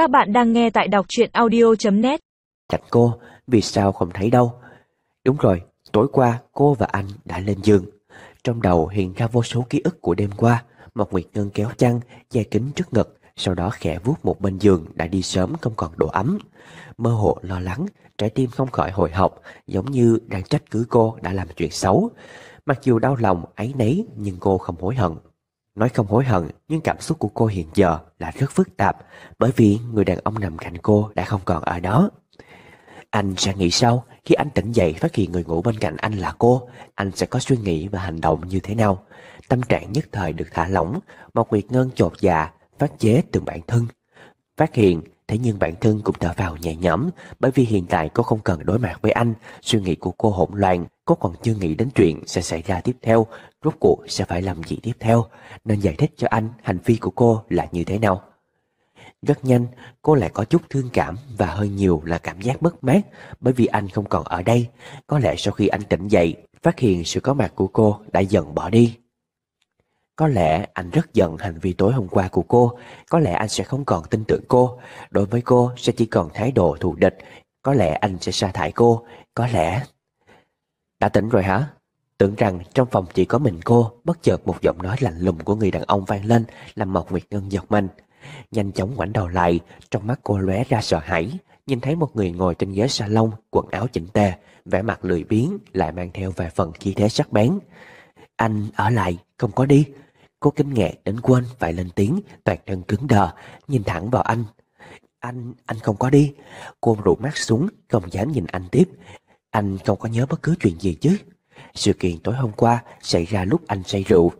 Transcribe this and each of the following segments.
Các bạn đang nghe tại đọc truyện audio.net Cạnh cô, vì sao không thấy đâu? Đúng rồi, tối qua cô và anh đã lên giường. Trong đầu hiện ra vô số ký ức của đêm qua. Mộc Nguyệt Ngân kéo chăn, che kính trước ngực, sau đó khẽ vuốt một bên giường đã đi sớm không còn độ ấm. Mơ hồ lo lắng, trái tim không khỏi hồi hộp, giống như đang trách cứ cô đã làm chuyện xấu. Mặc dù đau lòng, ấy nấy, nhưng cô không hối hận. Nói không hối hận, nhưng cảm xúc của cô hiện giờ là rất phức tạp, bởi vì người đàn ông nằm cạnh cô đã không còn ở đó. Anh sẽ nghĩ sau khi anh tỉnh dậy phát hiện người ngủ bên cạnh anh là cô, anh sẽ có suy nghĩ và hành động như thế nào. Tâm trạng nhất thời được thả lỏng, một Nguyệt Ngân chột dạ, phát chế từng bản thân. Phát hiện, thế nhưng bản thân cũng thở vào nhẹ nhõm, bởi vì hiện tại cô không cần đối mặt với anh, suy nghĩ của cô hỗn loạn, cô còn chưa nghĩ đến chuyện sẽ xảy ra tiếp theo, rốt cuộc sẽ phải làm gì tiếp theo, nên giải thích cho anh hành vi của cô là như thế nào. Rất nhanh, cô lại có chút thương cảm và hơi nhiều là cảm giác mất mát bởi vì anh không còn ở đây. Có lẽ sau khi anh tỉnh dậy, phát hiện sự có mặt của cô đã dần bỏ đi. Có lẽ anh rất giận hành vi tối hôm qua của cô, có lẽ anh sẽ không còn tin tưởng cô, đối với cô sẽ chỉ còn thái độ thù địch, có lẽ anh sẽ sa thải cô, có lẽ... Đã tỉnh rồi hả? Tưởng rằng trong phòng chỉ có mình cô, bất chợt một giọng nói lạnh lùng của người đàn ông vang lên, làm Mộc Nguyệt Ngân giật mình. Nhanh chóng ngoảnh đầu lại, trong mắt cô lóe ra sợ hãi, nhìn thấy một người ngồi trên ghế salon, quần áo chỉnh tề, vẻ mặt lười biếng, lại mang theo vài phần khí thế sắc bén. Anh ở lại, không có đi. Cô kinh ngạc đến quên phải lên tiếng, toàn thân cứng đờ, nhìn thẳng vào anh. Anh, anh không có đi. Cô rụ mắt xuống, không dám nhìn anh tiếp. Anh không có nhớ bất cứ chuyện gì chứ. Sự kiện tối hôm qua xảy ra lúc anh say rượu.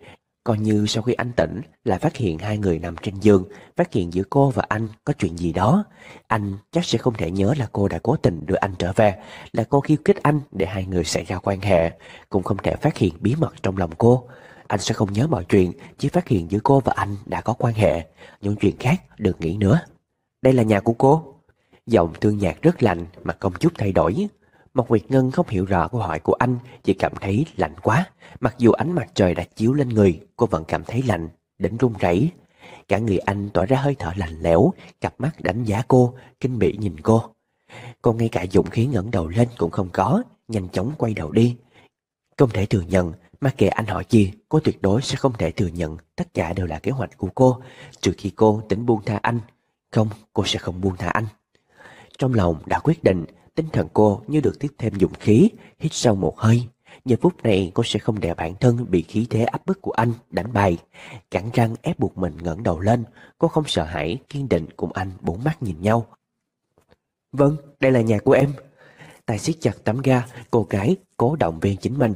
Coi như sau khi anh tỉnh là phát hiện hai người nằm trên giường, phát hiện giữa cô và anh có chuyện gì đó. Anh chắc sẽ không thể nhớ là cô đã cố tình đưa anh trở về, là cô khiêu khích anh để hai người xảy ra quan hệ, cũng không thể phát hiện bí mật trong lòng cô. Anh sẽ không nhớ mọi chuyện, chỉ phát hiện giữa cô và anh đã có quan hệ. Những chuyện khác đừng nghĩ nữa. Đây là nhà của cô. Giọng thương nhạc rất lạnh mà không chút thay đổi. Mộc Nguyệt Ngân không hiểu rõ câu hỏi của anh, chỉ cảm thấy lạnh quá. Mặc dù ánh mặt trời đã chiếu lên người, cô vẫn cảm thấy lạnh, đến run rẩy. Cả người anh tỏa ra hơi thở lạnh lẽo, cặp mắt đánh giá cô, kinh bỉ nhìn cô. Cô ngay cả dũng khí ngẩng đầu lên cũng không có, nhanh chóng quay đầu đi. Không thể thừa nhận, mặc kệ anh hỏi gì, cô tuyệt đối sẽ không thể thừa nhận tất cả đều là kế hoạch của cô, trừ khi cô tính buông tha anh. Không, cô sẽ không buông tha anh. Trong lòng đã quyết định, tinh thần cô như được tiếp thêm dụng khí, hít sâu một hơi. Giờ phút này cô sẽ không để bản thân bị khí thế áp bức của anh đánh bại. Cắn răng ép buộc mình ngẩng đầu lên, cô không sợ hãi, kiên định cùng anh bốn mắt nhìn nhau. Vâng, đây là nhà của em. Tài siết chặt tấm ga, cô gái cố động viên chính mình.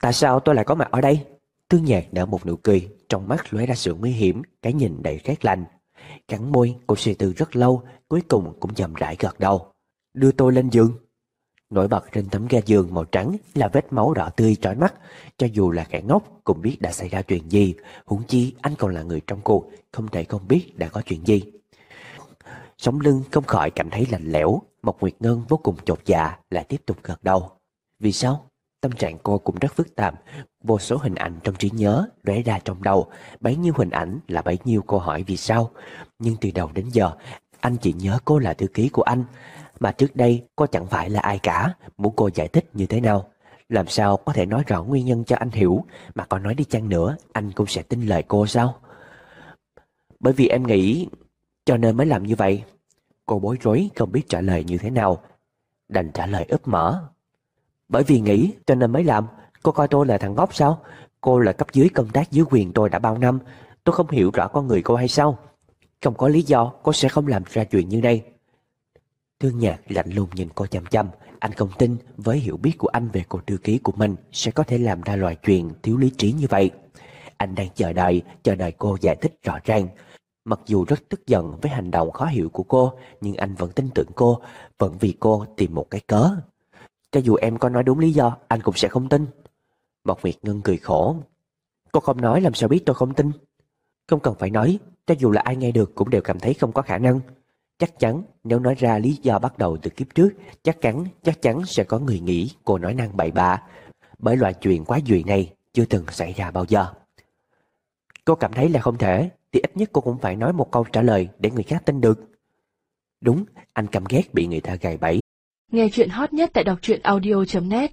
Tại sao tôi lại có mặt ở đây? tương nhạc nở một nụ cười, trong mắt lóe ra sự nguy hiểm, cái nhìn đầy rét lạnh. Cắn môi, cô suy tư rất lâu, cuối cùng cũng chậm rãi gật đầu. Đưa tôi lên giường. Nổi bật trên tấm ga giường màu trắng là vết máu đỏ tươi trói mắt. Cho dù là kẻ ngốc cũng biết đã xảy ra chuyện gì. Huống chi anh còn là người trong cuộc, không thể không biết đã có chuyện gì. Sống lưng không khỏi cảm thấy lạnh lẽo. Mộc Nguyệt Ngân vô cùng chột dạ lại tiếp tục gật đầu. Vì sao? Tâm trạng cô cũng rất phức tạp, vô số hình ảnh trong trí nhớ lóe ra trong đầu, bấy nhiêu hình ảnh là bấy nhiêu câu hỏi vì sao. Nhưng từ đầu đến giờ, anh chỉ nhớ cô là thư ký của anh, mà trước đây cô chẳng phải là ai cả, muốn cô giải thích như thế nào. Làm sao có thể nói rõ nguyên nhân cho anh hiểu, mà còn nói đi chăng nữa, anh cũng sẽ tin lời cô sao? Bởi vì em nghĩ, cho nên mới làm như vậy. Cô bối rối không biết trả lời như thế nào, đành trả lời ấp mở. Bởi vì nghĩ cho nên mới làm Cô coi tôi là thằng ngốc sao Cô là cấp dưới công tác dưới quyền tôi đã bao năm Tôi không hiểu rõ con người cô hay sao Không có lý do cô sẽ không làm ra chuyện như đây Thương nhạc lạnh lùng nhìn cô chăm chăm Anh không tin với hiểu biết của anh về cô thư ký của mình Sẽ có thể làm ra loại chuyện thiếu lý trí như vậy. Anh đang chờ đợi, chờ đợi cô giải thích rõ ràng. Mặc dù rất tức giận với hành động khó hiểu của cô Nhưng anh vẫn tin tưởng cô Vẫn vì cô tìm một cái cớ. Cho dù em có nói đúng lý do Anh cũng sẽ không tin. Mộc Việt Ngân cười khổ. Cô không nói làm sao biết tôi không tin? Không cần phải nói Cho dù là ai nghe được cũng đều cảm thấy không có khả năng. Chắc chắn nếu nói ra lý do bắt đầu từ kiếp trước Chắc chắn chắc chắn sẽ có người nghĩ cô nói năng bậy bạ. Bởi loại chuyện quá dụy này Chưa từng xảy ra bao giờ. Cô cảm thấy là không thể Thì ít nhất cô cũng phải nói một câu trả lời Để người khác tin được. Đúng, anh căm ghét bị người ta gài bẫy. Nghe chuyện hot nhất tại đọc truyện audio.net